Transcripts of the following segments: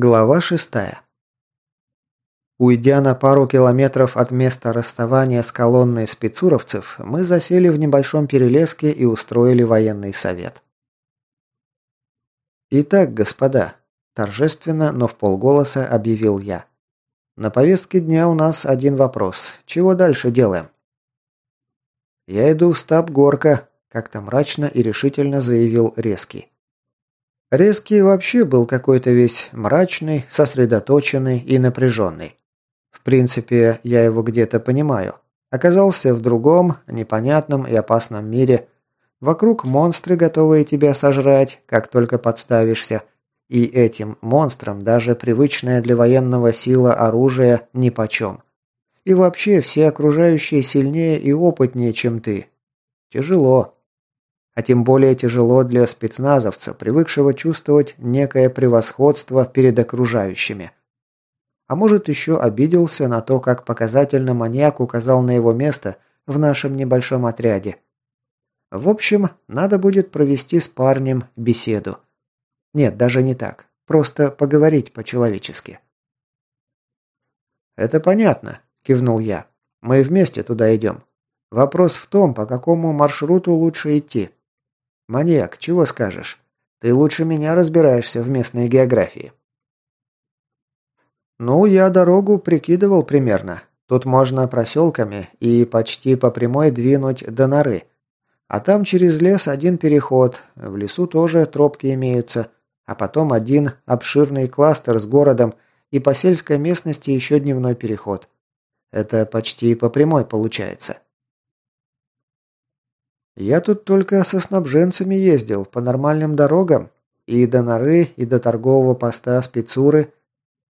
Глава шестая. Уйдя на пару километров от места расставания с колонной спецуровцев, мы засели в небольшом перелеске и устроили военный совет. «Итак, господа», – торжественно, но в полголоса объявил я. «На повестке дня у нас один вопрос. Чего дальше делаем?» «Я иду в стаб Горка», – как-то мрачно и решительно заявил Резкий. Резкий вообще был какой-то весь мрачный, сосредоточенный и напряженный. В принципе, я его где-то понимаю. Оказался в другом, непонятном и опасном мире. Вокруг монстры, готовые тебя сожрать, как только подставишься. И этим монстрам даже привычная для военного сила оружие нипочем. И вообще все окружающие сильнее и опытнее, чем ты. Тяжело. А тем более тяжело для спецназовца, привыкшего чувствовать некое превосходство перед окружающими. А может еще обиделся на то, как показательно маньяк указал на его место в нашем небольшом отряде. В общем, надо будет провести с парнем беседу. Нет, даже не так. Просто поговорить по-человечески. «Это понятно», – кивнул я. «Мы вместе туда идем. Вопрос в том, по какому маршруту лучше идти. «Маньяк, чего скажешь? Ты лучше меня разбираешься в местной географии». «Ну, я дорогу прикидывал примерно. Тут можно проселками и почти по прямой двинуть до норы. А там через лес один переход, в лесу тоже тропки имеются, а потом один обширный кластер с городом и по сельской местности еще дневной переход. Это почти по прямой получается». Я тут только со снабженцами ездил, по нормальным дорогам. И до норы, и до торгового поста спецуры.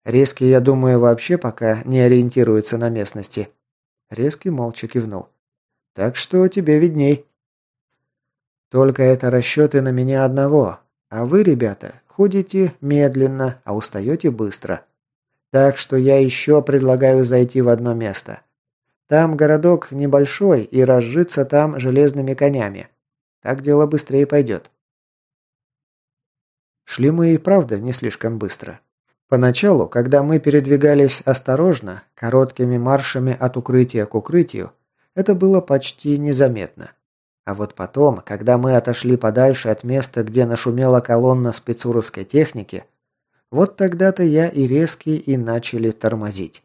Резкий, я думаю, вообще пока не ориентируется на местности. Резкий молча кивнул. Так что тебе видней. Только это расчеты на меня одного. А вы, ребята, ходите медленно, а устаете быстро. Так что я еще предлагаю зайти в одно место. Там городок небольшой, и разжиться там железными конями. Так дело быстрее пойдет. Шли мы и правда не слишком быстро. Поначалу, когда мы передвигались осторожно, короткими маршами от укрытия к укрытию, это было почти незаметно. А вот потом, когда мы отошли подальше от места, где нашумела колонна спецуровской техники, вот тогда-то я и резкий и начали тормозить.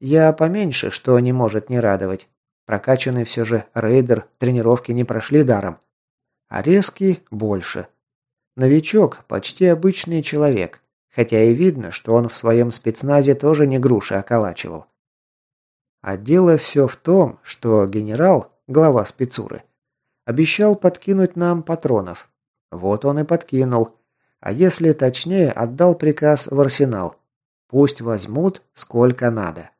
Я поменьше, что не может не радовать. Прокачанный все же рейдер, тренировки не прошли даром. А резкий – больше. Новичок – почти обычный человек, хотя и видно, что он в своем спецназе тоже не груши околачивал. А дело все в том, что генерал, глава спецуры, обещал подкинуть нам патронов. Вот он и подкинул. А если точнее, отдал приказ в арсенал. Пусть возьмут сколько надо.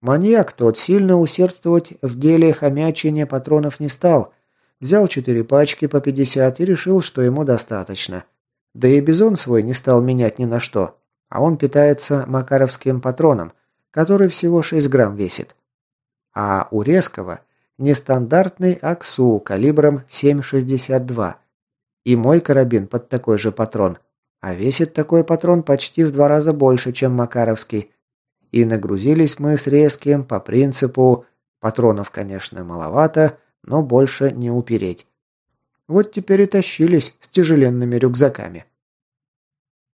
Маньяк тот сильно усердствовать в деле хомячения патронов не стал. Взял четыре пачки по 50 и решил, что ему достаточно. Да и бизон свой не стал менять ни на что. А он питается макаровским патроном, который всего 6 грамм весит. А у резкого нестандартный АКСУ калибром 7,62. И мой карабин под такой же патрон. А весит такой патрон почти в два раза больше, чем макаровский. И нагрузились мы с резким по принципу патронов, конечно, маловато, но больше не упереть. Вот теперь и тащились с тяжеленными рюкзаками.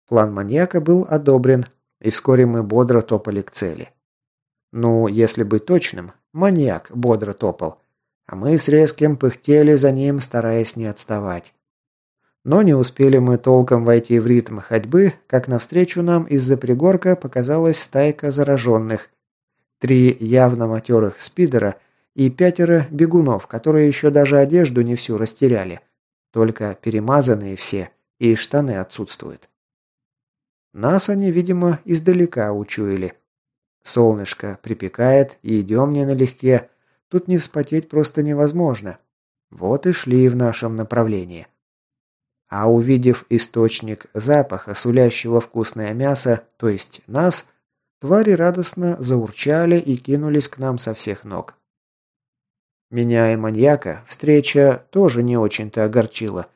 План маньяка был одобрен, и вскоре мы бодро топали к цели. Ну, если быть точным, маньяк бодро топал, а мы с резким пыхтели за ним, стараясь не отставать. Но не успели мы толком войти в ритм ходьбы, как навстречу нам из-за пригорка показалась стайка зараженных. Три явно матерых спидера и пятеро бегунов, которые еще даже одежду не всю растеряли. Только перемазанные все, и штаны отсутствуют. Нас они, видимо, издалека учуяли. Солнышко припекает, и идем не налегке. Тут не вспотеть просто невозможно. Вот и шли в нашем направлении. А увидев источник запаха, сулящего вкусное мясо, то есть нас, твари радостно заурчали и кинулись к нам со всех ног. Меня и маньяка встреча тоже не очень-то огорчила.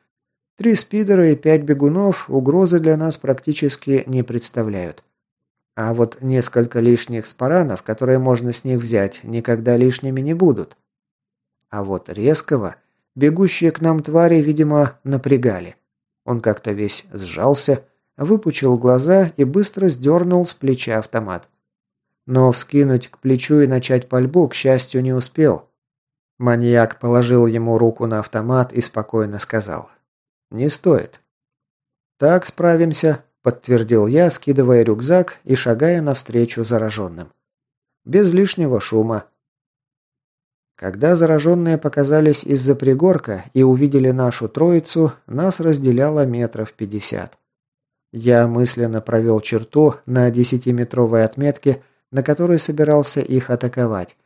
Три спидера и пять бегунов угрозы для нас практически не представляют. А вот несколько лишних спаранов, которые можно с них взять, никогда лишними не будут. А вот резкого, бегущие к нам твари, видимо, напрягали. Он как-то весь сжался, выпучил глаза и быстро сдернул с плеча автомат. Но вскинуть к плечу и начать пальбу, к счастью, не успел. Маньяк положил ему руку на автомат и спокойно сказал. «Не стоит». «Так справимся», – подтвердил я, скидывая рюкзак и шагая навстречу зараженным. «Без лишнего шума». Когда зараженные показались из-за пригорка и увидели нашу троицу, нас разделяло метров пятьдесят. Я мысленно провел черту на десятиметровой отметке, на которой собирался их атаковать.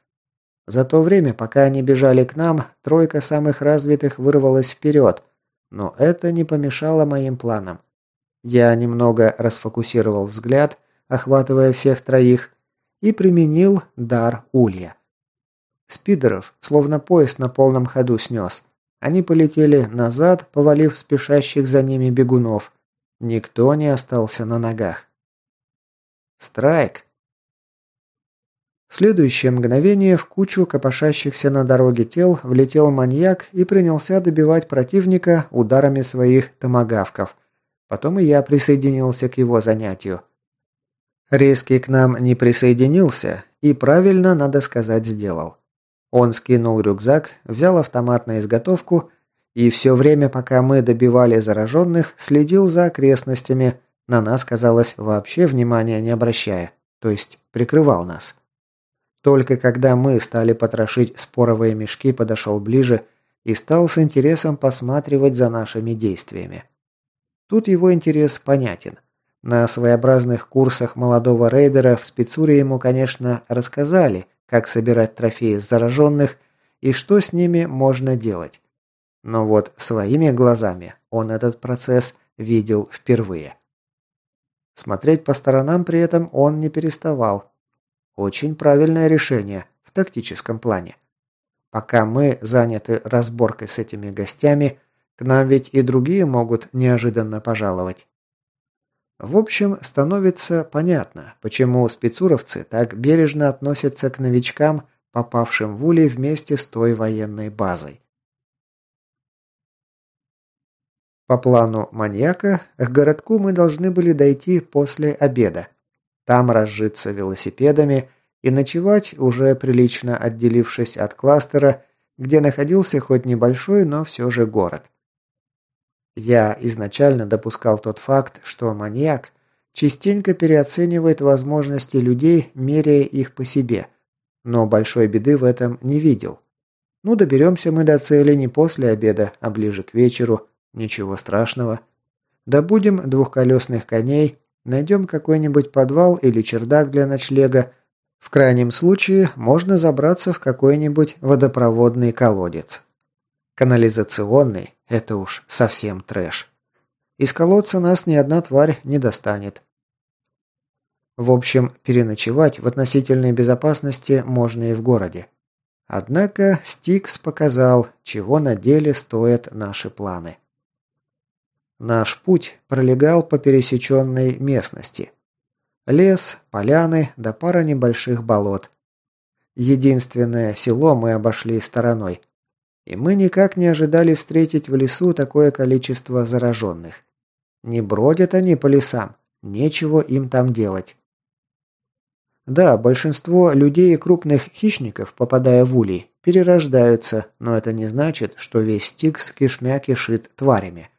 За то время, пока они бежали к нам, тройка самых развитых вырвалась вперед – но это не помешало моим планам. Я немного расфокусировал взгляд, охватывая всех троих, и применил дар улья. Спидеров, словно поезд на полном ходу снес. Они полетели назад, повалив спешащих за ними бегунов. Никто не остался на ногах. Страйк. В следующее мгновение в кучу копошащихся на дороге тел влетел маньяк и принялся добивать противника ударами своих томагавков. Потом и я присоединился к его занятию. Резкий к нам не присоединился и правильно, надо сказать, сделал. Он скинул рюкзак, взял автомат на изготовку и все время, пока мы добивали зараженных, следил за окрестностями, на нас, казалось, вообще внимания не обращая, то есть прикрывал нас. Только когда мы стали потрошить споровые мешки, подошел ближе и стал с интересом посматривать за нашими действиями. Тут его интерес понятен. На своеобразных курсах молодого рейдера в спецуре ему, конечно, рассказали, как собирать трофеи с зараженных и что с ними можно делать. Но вот своими глазами он этот процесс видел впервые. Смотреть по сторонам при этом он не переставал, очень правильное решение в тактическом плане. Пока мы заняты разборкой с этими гостями, к нам ведь и другие могут неожиданно пожаловать. В общем, становится понятно, почему спецуровцы так бережно относятся к новичкам, попавшим в улей вместе с той военной базой. По плану маньяка, к городку мы должны были дойти после обеда. Там разжиться велосипедами и ночевать, уже прилично отделившись от кластера, где находился хоть небольшой, но все же город. Я изначально допускал тот факт, что маньяк частенько переоценивает возможности людей, меряя их по себе, но большой беды в этом не видел. Ну, доберемся мы до цели не после обеда, а ближе к вечеру, ничего страшного. Добудем двухколесных коней, Найдем какой-нибудь подвал или чердак для ночлега. В крайнем случае можно забраться в какой-нибудь водопроводный колодец. Канализационный – это уж совсем трэш. Из колодца нас ни одна тварь не достанет. В общем, переночевать в относительной безопасности можно и в городе. Однако Стикс показал, чего на деле стоят наши планы. Наш путь пролегал по пересеченной местности. Лес, поляны да пара небольших болот. Единственное село мы обошли стороной. И мы никак не ожидали встретить в лесу такое количество зараженных. Не бродят они по лесам, нечего им там делать. Да, большинство людей и крупных хищников, попадая в улей, перерождаются, но это не значит, что весь Стикс кишмя кишит тварями.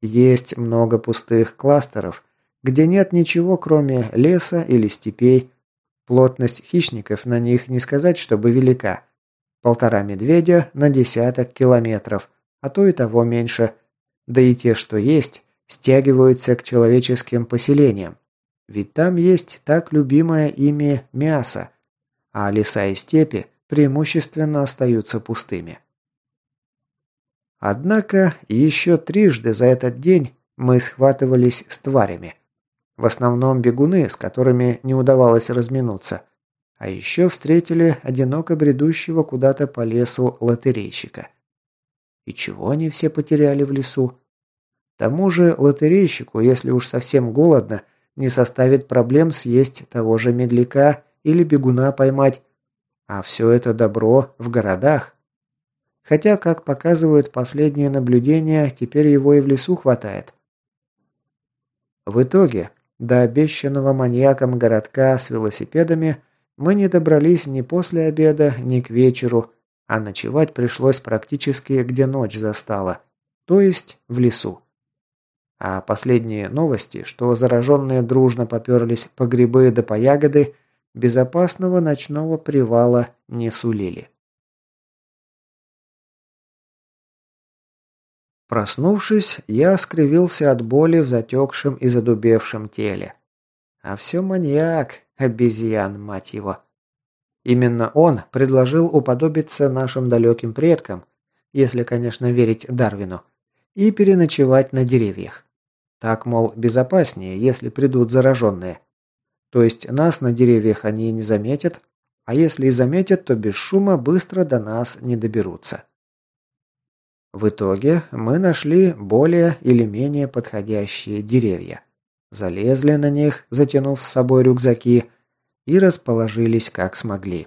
Есть много пустых кластеров, где нет ничего, кроме леса или степей. Плотность хищников на них не сказать, чтобы велика. Полтора медведя на десяток километров, а то и того меньше. Да и те, что есть, стягиваются к человеческим поселениям. Ведь там есть так любимое ими мясо, а леса и степи преимущественно остаются пустыми. Однако еще трижды за этот день мы схватывались с тварями. В основном бегуны, с которыми не удавалось разминуться. А еще встретили одиноко бредущего куда-то по лесу лотерейщика. И чего они все потеряли в лесу? Тому же лотерейщику, если уж совсем голодно, не составит проблем съесть того же медляка или бегуна поймать. А все это добро в городах. Хотя, как показывают последние наблюдения, теперь его и в лесу хватает. В итоге, до обещанного маньяком городка с велосипедами мы не добрались ни после обеда, ни к вечеру, а ночевать пришлось практически где ночь застала, то есть в лесу. А последние новости, что зараженные дружно поперлись по грибы да по ягоды, безопасного ночного привала не сулили. Проснувшись, я скривился от боли в затекшем и задубевшем теле. А все маньяк, обезьян, мать его. Именно он предложил уподобиться нашим далеким предкам, если, конечно, верить Дарвину, и переночевать на деревьях. Так, мол, безопаснее, если придут зараженные. То есть нас на деревьях они не заметят, а если и заметят, то без шума быстро до нас не доберутся. В итоге мы нашли более или менее подходящие деревья. Залезли на них, затянув с собой рюкзаки, и расположились как смогли.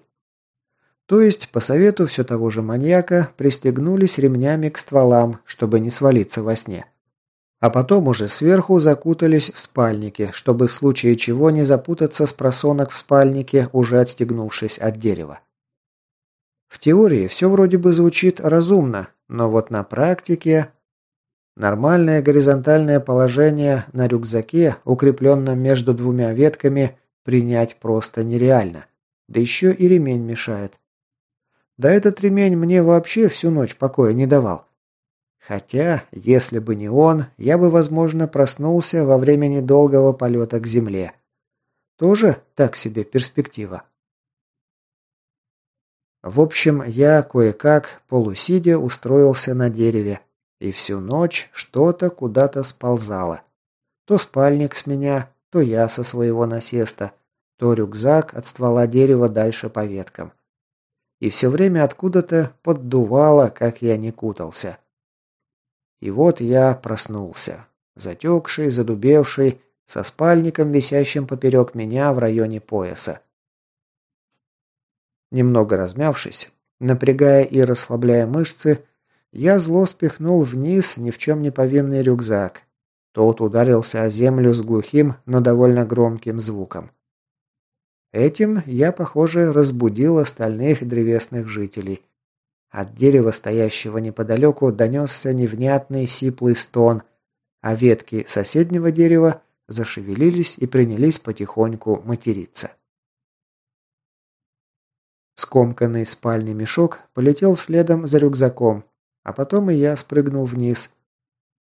То есть, по совету все того же маньяка, пристегнулись ремнями к стволам, чтобы не свалиться во сне. А потом уже сверху закутались в спальники, чтобы в случае чего не запутаться с просонок в спальнике, уже отстегнувшись от дерева. В теории все вроде бы звучит разумно, но вот на практике... Нормальное горизонтальное положение на рюкзаке, укрепленном между двумя ветками, принять просто нереально. Да еще и ремень мешает. Да этот ремень мне вообще всю ночь покоя не давал. Хотя, если бы не он, я бы, возможно, проснулся во время недолгого полета к Земле. Тоже так себе перспектива. В общем, я кое-как, полусидя, устроился на дереве. И всю ночь что-то куда-то сползало. То спальник с меня, то я со своего насеста, то рюкзак от ствола дерева дальше по веткам. И все время откуда-то поддувало, как я не кутался. И вот я проснулся. Затекший, задубевший, со спальником, висящим поперек меня в районе пояса. Немного размявшись, напрягая и расслабляя мышцы, я зло спихнул вниз ни в чем не повинный рюкзак. Тот ударился о землю с глухим, но довольно громким звуком. Этим я, похоже, разбудил остальных древесных жителей, от дерева, стоящего неподалеку, донесся невнятный сиплый стон, а ветки соседнего дерева зашевелились и принялись потихоньку материться. Скомканный спальный мешок полетел следом за рюкзаком, а потом и я спрыгнул вниз.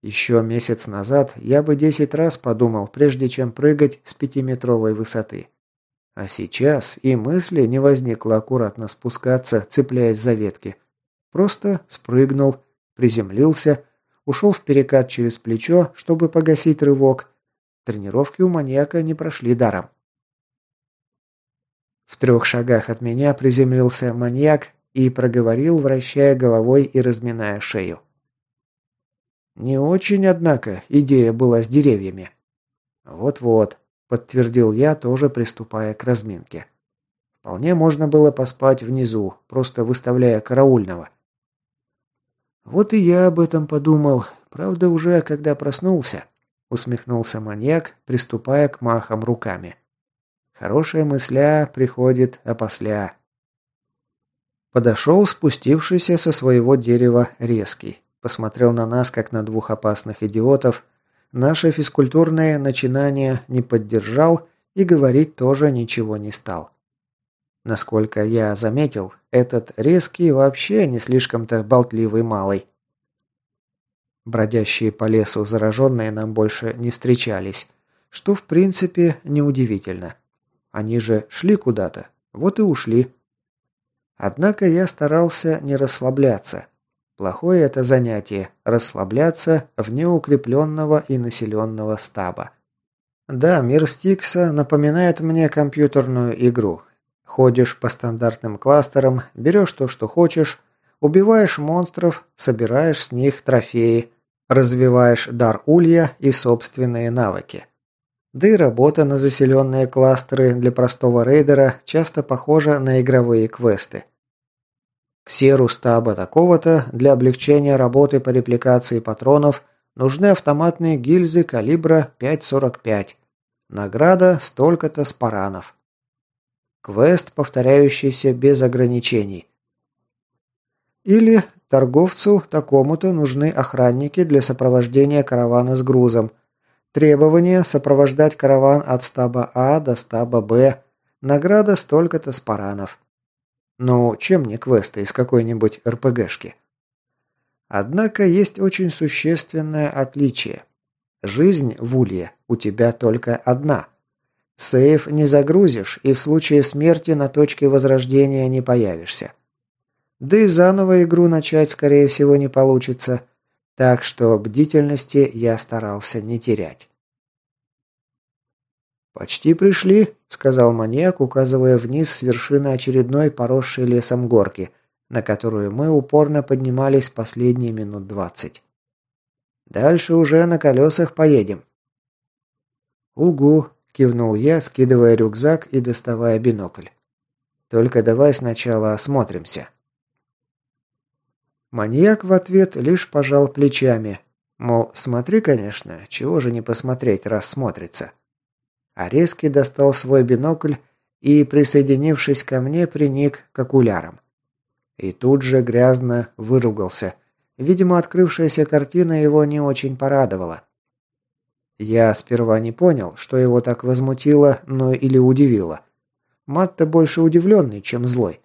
Еще месяц назад я бы десять раз подумал, прежде чем прыгать с пятиметровой высоты. А сейчас и мысли не возникло аккуратно спускаться, цепляясь за ветки. Просто спрыгнул, приземлился, ушел в перекат через плечо, чтобы погасить рывок. Тренировки у маньяка не прошли даром. В трех шагах от меня приземлился маньяк и проговорил, вращая головой и разминая шею. Не очень, однако, идея была с деревьями. Вот-вот, подтвердил я, тоже приступая к разминке. Вполне можно было поспать внизу, просто выставляя караульного. «Вот и я об этом подумал. Правда, уже когда проснулся», — усмехнулся маньяк, приступая к махам руками. «Хорошая мысля приходит опосля». Подошел спустившийся со своего дерева резкий. Посмотрел на нас, как на двух опасных идиотов. Наше физкультурное начинание не поддержал и говорить тоже ничего не стал. Насколько я заметил, этот резкий вообще не слишком-то болтливый малый. Бродящие по лесу зараженные нам больше не встречались, что в принципе неудивительно. Они же шли куда-то, вот и ушли. Однако я старался не расслабляться. Плохое это занятие – расслабляться вне укрепленного и населенного стаба. Да, мир Стикса напоминает мне компьютерную игру, Ходишь по стандартным кластерам, берешь то, что хочешь, убиваешь монстров, собираешь с них трофеи, Развиваешь дар улья и собственные навыки. Да и работа на заселенные кластеры для простого рейдера часто похожа на игровые квесты. К серу стаба такого-то для облегчения работы по репликации патронов нужны автоматные гильзы калибра 5.45. Награда столько-то спаранов. Квест, повторяющийся без ограничений. Или торговцу такому-то нужны охранники для сопровождения каравана с грузом. Требование сопровождать караван от стаба А до стаба Б. Награда столько-то спаранов. Ну, чем не квесты из какой-нибудь РПГшки? Однако есть очень существенное отличие. Жизнь в Улье у тебя только одна. Сейф не загрузишь и в случае смерти на точке возрождения не появишься. Да и заново игру начать, скорее всего, не получится. Так что бдительности я старался не терять. «Почти пришли», — сказал маньяк, указывая вниз с вершины очередной поросшей лесом горки, на которую мы упорно поднимались последние минут двадцать. «Дальше уже на колесах поедем». «Угу», — кивнул я, скидывая рюкзак и доставая бинокль. «Только давай сначала осмотримся». Маньяк в ответ лишь пожал плечами. Мол, смотри, конечно, чего же не посмотреть, раз смотрится. Ареский достал свой бинокль и, присоединившись ко мне, приник к окулярам. И тут же грязно выругался. Видимо, открывшаяся картина его не очень порадовала. Я сперва не понял, что его так возмутило, но или удивило. Мат-то больше удивленный, чем злой.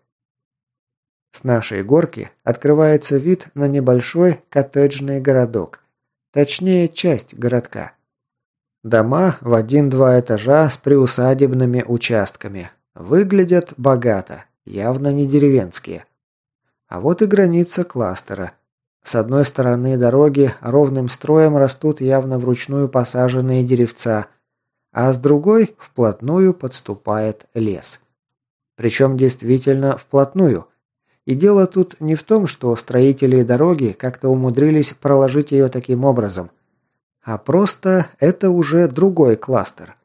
С нашей горки открывается вид на небольшой коттеджный городок. Точнее, часть городка. Дома в один-два этажа с приусадебными участками. Выглядят богато, явно не деревенские. А вот и граница кластера. С одной стороны дороги ровным строем растут явно вручную посаженные деревца, а с другой вплотную подступает лес. Причем действительно вплотную. И дело тут не в том, что строители дороги как-то умудрились проложить ее таким образом. А просто это уже другой кластер.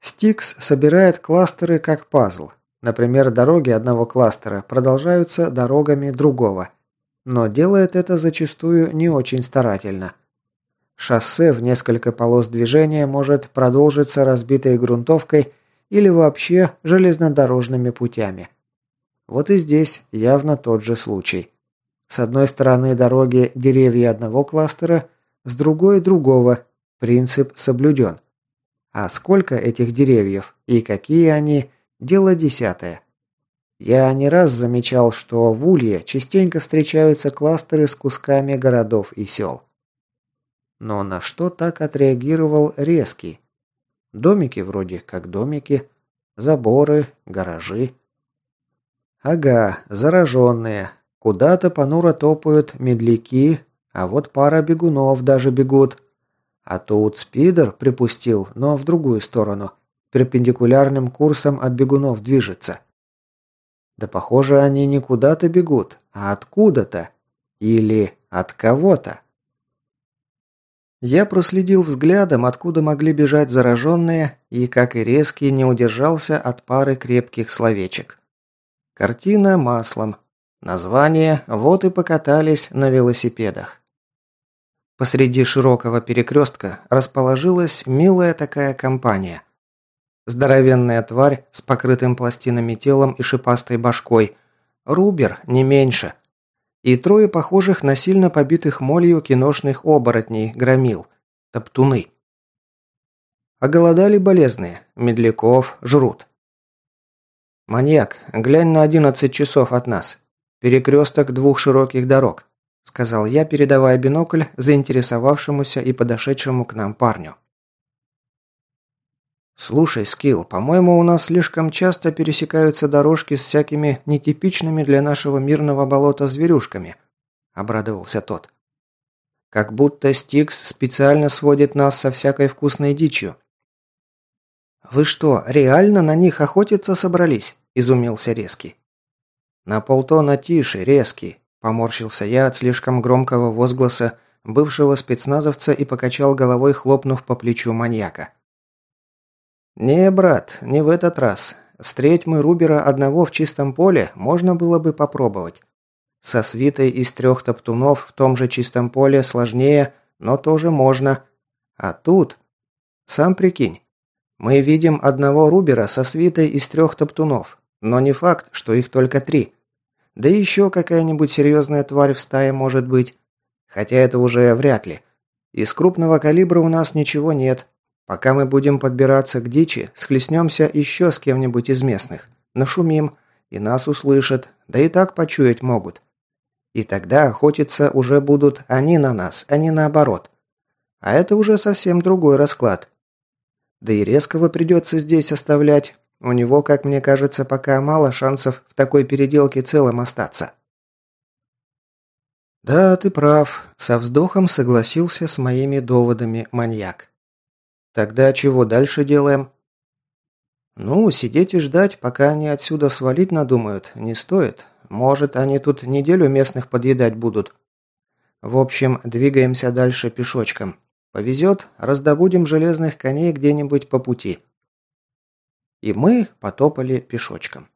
Стикс собирает кластеры как пазл. Например, дороги одного кластера продолжаются дорогами другого. Но делает это зачастую не очень старательно. Шоссе в несколько полос движения может продолжиться разбитой грунтовкой или вообще железнодорожными путями. Вот и здесь явно тот же случай. С одной стороны дороги деревья одного кластера – с другой – другого. Принцип соблюден. А сколько этих деревьев и какие они – дело десятое. Я не раз замечал, что в Улье частенько встречаются кластеры с кусками городов и сел. Но на что так отреагировал резкий? Домики вроде как домики, заборы, гаражи. Ага, зараженные. Куда-то понуро топают медляки, а вот пара бегунов даже бегут. А тут спидер припустил, но в другую сторону. Перпендикулярным курсом от бегунов движется. Да похоже, они не куда-то бегут, а откуда-то. Или от кого-то. Я проследил взглядом, откуда могли бежать зараженные, и, как и резкий, не удержался от пары крепких словечек. Картина маслом. Название «Вот и покатались на велосипедах». Посреди широкого перекрестка расположилась милая такая компания. Здоровенная тварь с покрытым пластинами телом и шипастой башкой. Рубер, не меньше. И трое похожих на сильно побитых молью киношных оборотней, громил. Топтуны. Оголодали болезные. Медляков жрут. «Маньяк, глянь на одиннадцать часов от нас. Перекресток двух широких дорог. – сказал я, передавая бинокль заинтересовавшемуся и подошедшему к нам парню. «Слушай, Скилл, по-моему, у нас слишком часто пересекаются дорожки с всякими нетипичными для нашего мирного болота зверюшками», – обрадовался тот. «Как будто Стикс специально сводит нас со всякой вкусной дичью». «Вы что, реально на них охотиться собрались?» – изумился Резкий. «На полтона тише, Резкий. Поморщился я от слишком громкого возгласа бывшего спецназовца и покачал головой, хлопнув по плечу маньяка. «Не, брат, не в этот раз. Встреть мы Рубера одного в чистом поле, можно было бы попробовать. Со свитой из трех топтунов в том же чистом поле сложнее, но тоже можно. А тут... Сам прикинь. Мы видим одного Рубера со свитой из трех топтунов, но не факт, что их только три. Да еще какая-нибудь серьезная тварь в стае может быть. Хотя это уже вряд ли. Из крупного калибра у нас ничего нет. Пока мы будем подбираться к дичи, схлестнемся еще с кем-нибудь из местных. Нашумим, и нас услышат, да и так почуять могут. И тогда охотиться уже будут они на нас, а не наоборот. А это уже совсем другой расклад. Да и резкого придется здесь оставлять. У него, как мне кажется, пока мало шансов в такой переделке целым остаться. «Да, ты прав», – со вздохом согласился с моими доводами маньяк. «Тогда чего дальше делаем?» «Ну, сидеть и ждать, пока они отсюда свалить надумают, не стоит. Может, они тут неделю местных подъедать будут. В общем, двигаемся дальше пешочком. Повезет, раздобудем железных коней где-нибудь по пути». И мы потопали пешочком.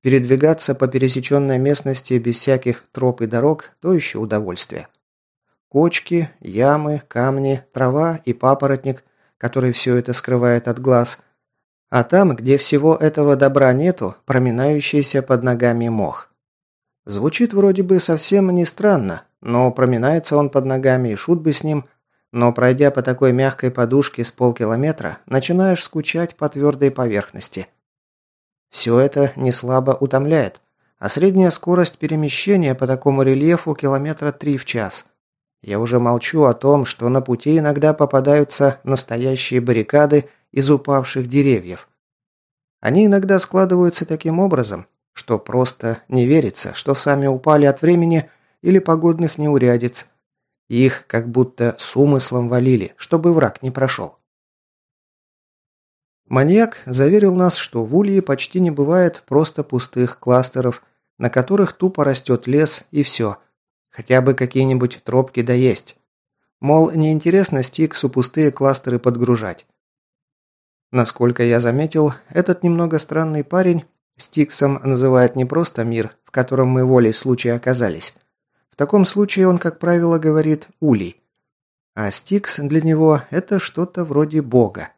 Передвигаться по пересеченной местности без всяких троп и дорог – то еще удовольствие. Кочки, ямы, камни, трава и папоротник, который все это скрывает от глаз. А там, где всего этого добра нету, проминающийся под ногами мох. Звучит вроде бы совсем не странно, но проминается он под ногами и шут бы с ним, но пройдя по такой мягкой подушке с полкилометра, начинаешь скучать по твердой поверхности – все это не слабо утомляет, а средняя скорость перемещения по такому рельефу километра три в час. Я уже молчу о том, что на пути иногда попадаются настоящие баррикады из упавших деревьев. Они иногда складываются таким образом, что просто не верится, что сами упали от времени или погодных неурядиц. Их как будто с умыслом валили, чтобы враг не прошел. Маньяк заверил нас, что в Улье почти не бывает просто пустых кластеров, на которых тупо растет лес и все. Хотя бы какие-нибудь тропки да есть. Мол, неинтересно Стиксу пустые кластеры подгружать. Насколько я заметил, этот немного странный парень Стиксом называет не просто мир, в котором мы волей случая оказались. Таком случае он, как правило, говорит «улей». А Стикс для него – это что-то вроде бога.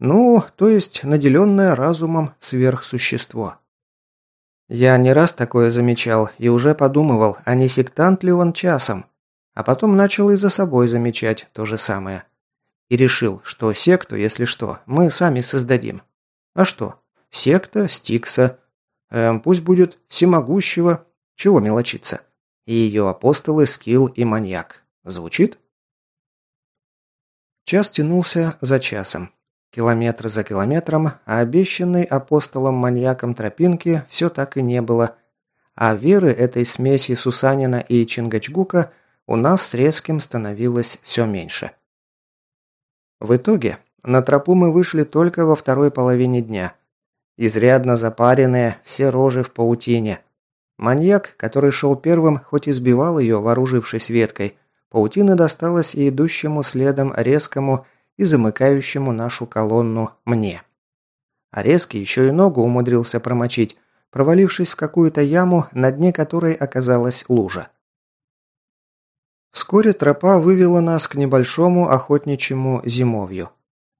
Ну, то есть наделенное разумом сверхсущество. Я не раз такое замечал и уже подумывал, а не сектант ли он часом. А потом начал и за собой замечать то же самое. И решил, что секту, если что, мы сами создадим. А что? Секта Стикса. Эм, пусть будет всемогущего. Чего мелочиться? И ее апостолы Скилл и Маньяк. Звучит? Час тянулся за часом. Километр за километром, а обещанной апостолом-маньяком тропинки все так и не было. А веры этой смеси Сусанина и Чингачгука у нас с резким становилось все меньше. В итоге на тропу мы вышли только во второй половине дня. Изрядно запаренные, все рожи в паутине. Маньяк, который шел первым, хоть и сбивал ее, вооружившись веткой, паутины досталось и идущему следом резкому и замыкающему нашу колонну мне. А резкий еще и ногу умудрился промочить, провалившись в какую-то яму, на дне которой оказалась лужа. Вскоре тропа вывела нас к небольшому охотничьему зимовью.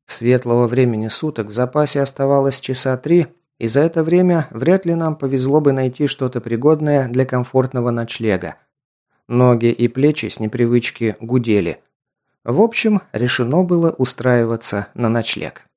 Светлого времени суток в запасе оставалось часа три, и за это время вряд ли нам повезло бы найти что-то пригодное для комфортного ночлега. Ноги и плечи с непривычки гудели, в общем, решено было устраиваться на ночлег.